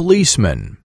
policeman